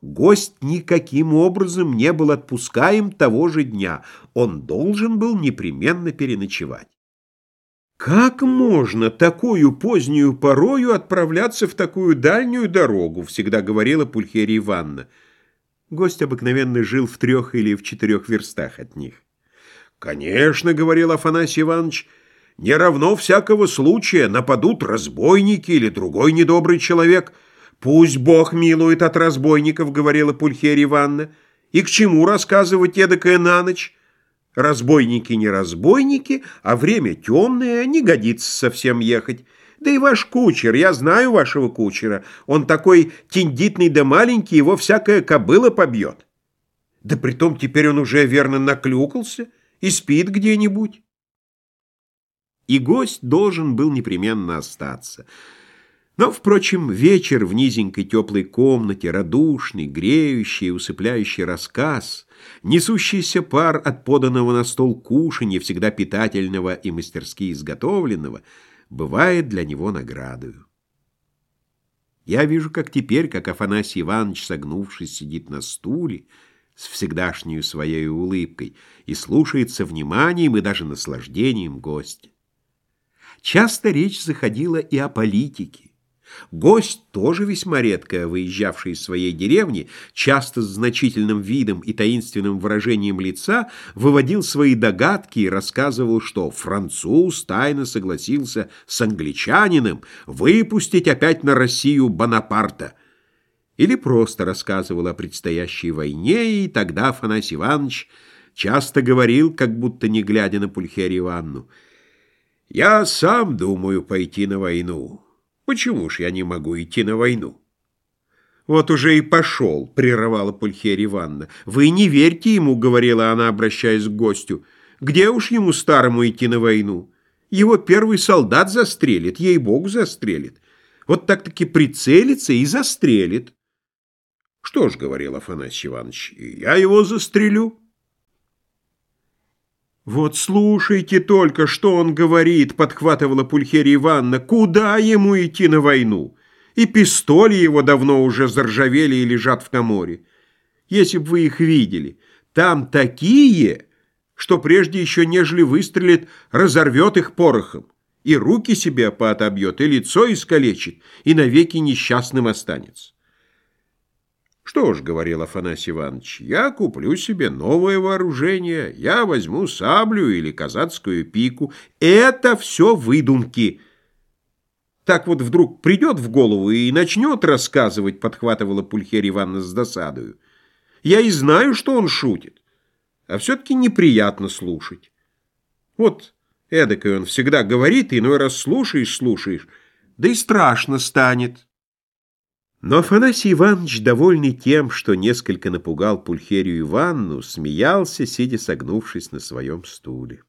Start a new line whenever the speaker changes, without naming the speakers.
Гость никаким образом не был отпускаем того же дня. Он должен был непременно переночевать. «Как можно такую позднюю порою отправляться в такую дальнюю дорогу?» всегда говорила Пульхерия Ивановна. Гость обыкновенно жил в трех или в четырех верстах от них. «Конечно, — говорил Афанасий Иванович, — не равно всякого случая нападут разбойники или другой недобрый человек. Пусть Бог милует от разбойников, — говорила Пульхерия Ивановна. И к чему рассказывать эдакое на ночь? Разбойники не разбойники, а время темное, не годится совсем ехать. Да и ваш кучер, я знаю вашего кучера, он такой тендитный да маленький, его всякая кобыла побьет. Да притом теперь он уже верно наклюкался и спит где-нибудь. И гость должен был непременно остаться — но, впрочем, вечер в низенькой теплой комнате, радушный, греющий, усыпляющий рассказ, несущийся пар от поданного на стол кушанья, всегда питательного и мастерски изготовленного, бывает для него наградою. Я вижу, как теперь, как Афанасий Иванович, согнувшись, сидит на стуле, с всегдашней своей улыбкой, и слушается вниманием и даже наслаждением гостя. Часто речь заходила и о политике. Гость, тоже весьма редко выезжавший из своей деревни, часто с значительным видом и таинственным выражением лица, выводил свои догадки и рассказывал, что француз тайно согласился с англичанином выпустить опять на Россию Бонапарта. Или просто рассказывал о предстоящей войне, и тогда Афанасий Иванович часто говорил, как будто не глядя на Пульхерию Ивановну, «Я сам думаю пойти на войну». Почему ж я не могу идти на войну? Вот уже и пошел, прерывала Пульхерия Ивановна. Вы не верьте ему, говорила она, обращаясь к гостю. Где уж ему старому идти на войну? Его первый солдат застрелит, ей-богу застрелит. Вот так-таки прицелится и застрелит. Что ж, говорил Афанасий Иванович, я его застрелю. «Вот слушайте только, что он говорит», — подхватывала Пульхерия Ивановна. «Куда ему идти на войну? И пистоли его давно уже заржавели и лежат в коморе. Если бы вы их видели, там такие, что прежде еще нежели выстрелит, разорвет их порохом, и руки себе поотобьет, и лицо искалечит, и навеки несчастным останется». «Что ж, — говорил Афанасий Иванович, — я куплю себе новое вооружение, я возьму саблю или казацкую пику. Это все выдумки!» Так вот вдруг придет в голову и начнет рассказывать, подхватывала Пульхерия Ивановна с досадою. Я и знаю, что он шутит, а все-таки неприятно слушать. Вот эдакой он всегда говорит, иной раз слушаешь, слушаешь, да и страшно станет. Но Афанасий Иванович, довольный тем, что несколько напугал Пульхерию Ивановну, смеялся, сидя согнувшись на своем стуле.